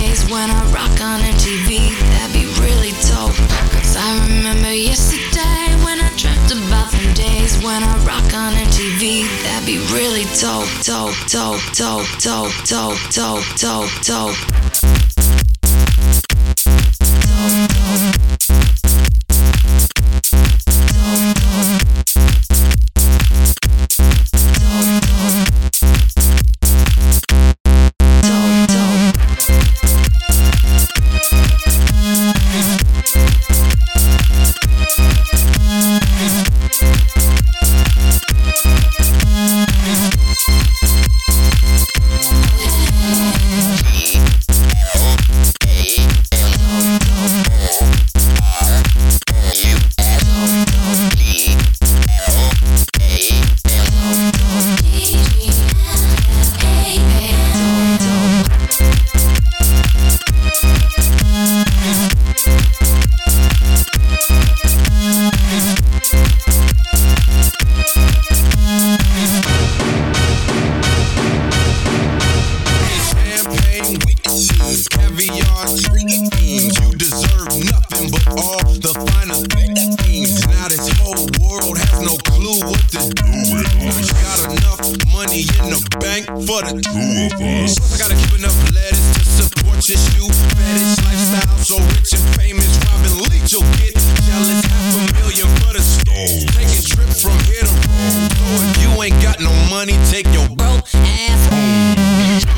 days when I rock on MTV, that'd be really dope. Cause I remember yesterday when I dreamt about them days when I rock on MTV, that'd be really dope, dope, dope, dope, dope, dope, dope, dope, dope. money, take your broke ass home.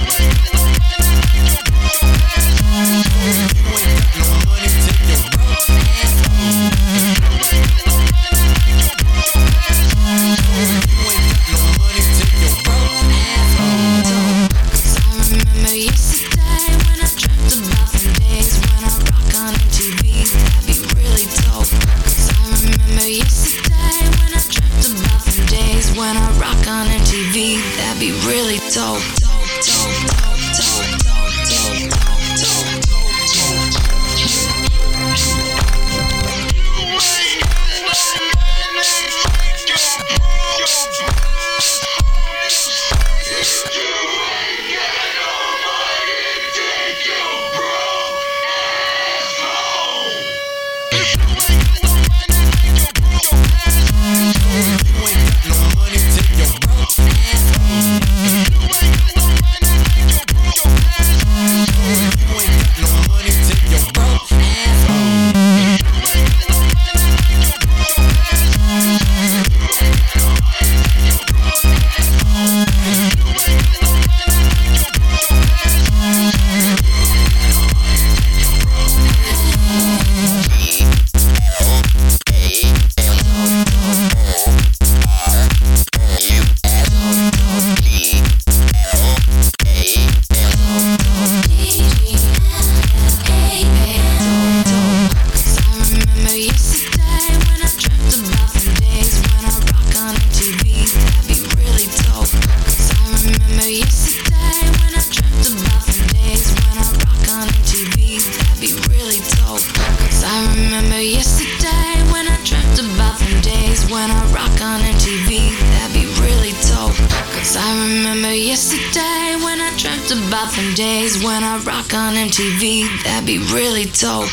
yesterday when I dreamt about them days when I rock on MTV. That'd be really dope.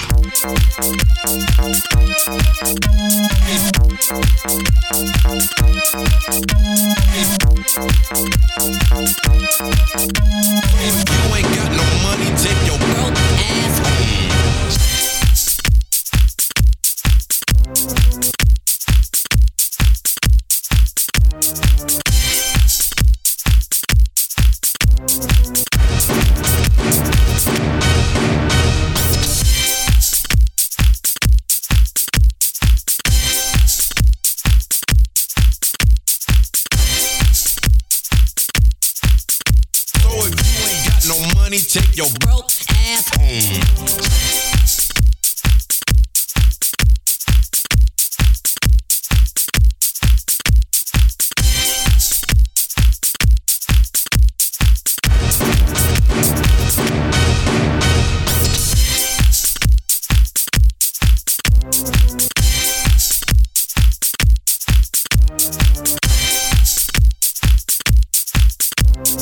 You ain't got no money, take your broke ass home. money, take your broke ass home.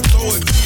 throw it.